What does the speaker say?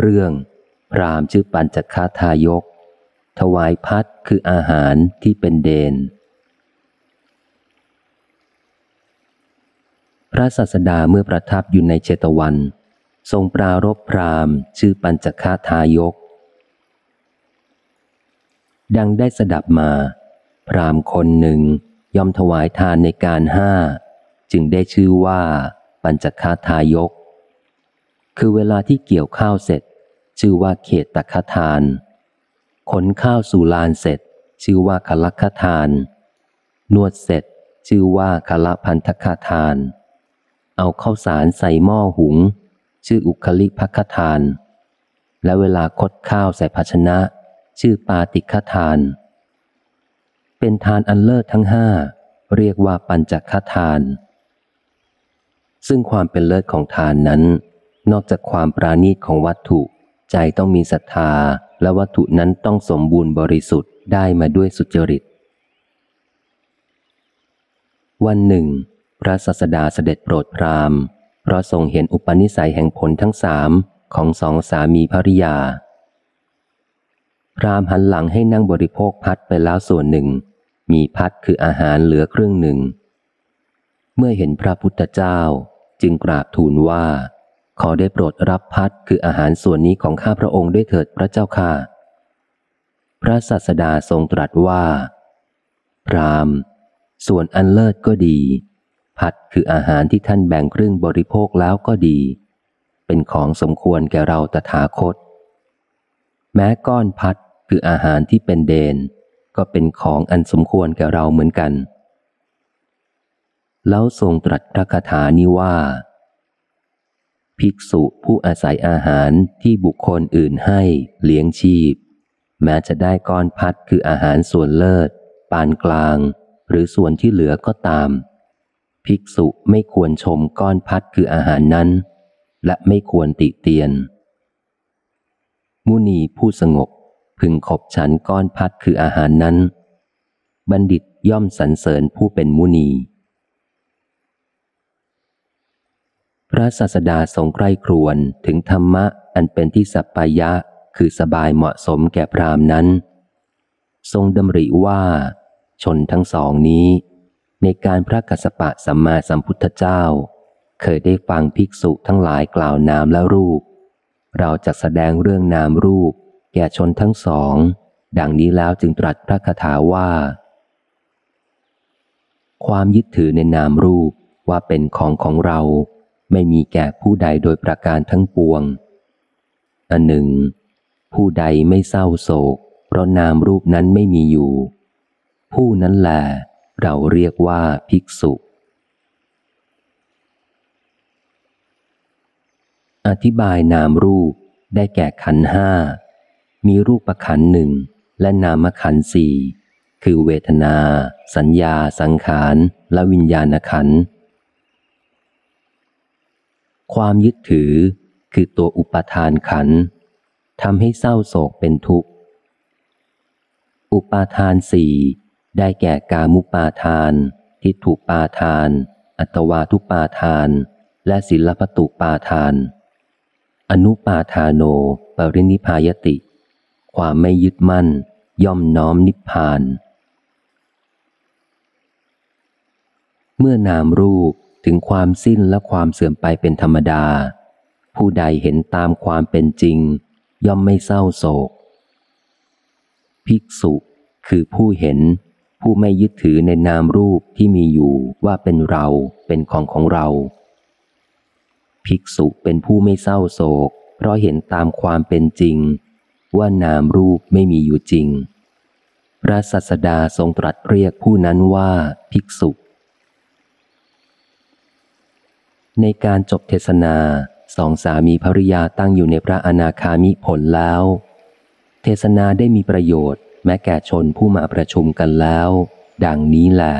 เรื่องพรามชื่อปัญจคาทายก ถวายพัดคืออาหารที่เป็นเดน พระศาสดาเมื่อประทับอยู่ในเชตวัน ทรงปรารบพรามชื่อปัญจคาทายก ดังได้สดับมา พรามคนหนึ่งยอมถวายทานในการห้า จึงได้ชื่อว่า ปัญจคาทายก คือเวลาที่เกี่ยวข้าวเสร็จ ชื่อว่าเขตตะคทาน ขนข้าวสู่ลานเสร็จ ชื่อว่าคลักทาน นวดเสร็จ ชื่อว่าคละพันธคทาน เอาข้าวสารใส่หม้อหุง ชื่ออุคลิพักทาน และเวลาคดข้าวใส่ภาชนะ ชื่อปาติคทาน เป็นทานอันเลิศทั้งห้าเรียกว่าปัญจคทาน ซึ่งความเป็นเลิศของทานนั้น นอกจากความปราณีตของวัตถุ ใจต้องมีศรัทธาและวัตถุนั้นต้องสมบูรณ์บริสุทธิ์ได้มาด้วยสุจริต วันหนึ่ง พระสัสดาเสด็จโปรดพราหมณ์ เพราะทรงเห็นอุปนิสัยแห่งผลทั้งสามของสองสามีภริยา พราหมณ์หันหลังให้นั่งบริโภคพัดไปแล้วส่วนหนึ่ง มีพัดคืออาหารเหลือครึ่งหนึ่ง เมื่อเห็นพระพุทธเจ้าจึงกราบทูลว่า ขอได้โปรดรับพัดคืออาหารส่วนนี้ของข้าพระองค์ด้วยเถิดพระเจ้าค่ะ พระสัสดาทรงตรัสว่า พรามส่วนอันเลิศก็ดี พัดคืออาหารที่ท่านแบ่งครึ่งบริโภคแล้วก็ดี เป็นของสมควรแก่เราตถาคต แม้ก้อนพัดคืออาหารที่เป็นเดน ก็เป็นของอันสมควรแก่เราเหมือนกัน แล้วทรงตรัสพระคาถานี้ว่า ภิกษุผู้อาศัยอาหารที่บุคคลอื่นให้เลี้ยงชีพ แม้จะได้ก้อนพัดคืออาหารส่วนเลิศ ปานกลาง หรือส่วนที่เหลือก็ตาม ภิกษุไม่ควรชมก้อนพัดคืออาหารนั้น และไม่ควรติเตียน มุนีผู้สงบพึงขบฉันก้อนพัดคืออาหารนั้น บัณฑิตย่อมสรรเสริญผู้เป็นมุนี พระศาสดาทรงใกล้ครวนถึงธรรมะอันเป็นที่สัปปายะ คือสบายเหมาะสมแก่พรามนั้น ทรงดำริว่า ชนทั้งสองนี้ ในการพระกัสปะสัมมาสัมพุทธเจ้า เคยได้ฟังภิกษุทั้งหลายกล่าวนามและรูป เราจะแสดงเรื่องนามรูป แก่ชนทั้งสอง ดังนี้แล้วจึงตรัสพระคาถาว่า ความยึดถือในนามรูปว่าเป็นของของเรา ไม่มีแก่ผู้ใดโดยประการทั้งปวง อันหนึ่ง ผู้ใดไม่เศร้าโศก เพราะนามรูปนั้นไม่มีอยู่ ผู้นั้นแหละเราเรียกว่าภิกษุ อธิบายนามรูปได้แก่ขันห้า มีรูปประขันหนึ่งและนามขันสี่ คือเวทนา สัญญา สังขาร และวิญญาณขันธ์ ความยึดถือคือตัวอุปทานขันทำให้เศร้าโศกเป็นทุกข์ อุปาทานสี่ได้แก่กามุปาทาน ทิฏฐุปาทาน อัตวาทุปาทาน และศิลปตุปาทาน อนุปาทานโน ปรินิพายติ ความไม่ยึดมั่น ย่อมน้อมนิพพาน เมื่อนามรูป ถึงความสิ้นและความเสื่อมไปเป็นธรรมดา ผู้ใดเห็นตามความเป็นจริง ย่อมไม่เศร้าโศก ภิกษุ คือผู้เห็น ผู้ไม่ยึดถือในนามรูปที่มีอยู่ว่าเป็นเราเป็นของของเรา ภิกษุเป็นผู้ไม่เศร้าโศก เพราะเห็นตามความเป็นจริง ว่านามรูปไม่มีอยู่จริงพระสัสดาทรงตรัสเรียกผู้นั้นว่าภิกษุ ในการจบเทศนาสองสามีภริยาตั้งอยู่ในพระอนาคามิผลแล้ว เทศนาได้มีประโยชน์ แม้แก่ชนผู้มาประชุมกันแล้ว ดังนี้แหละ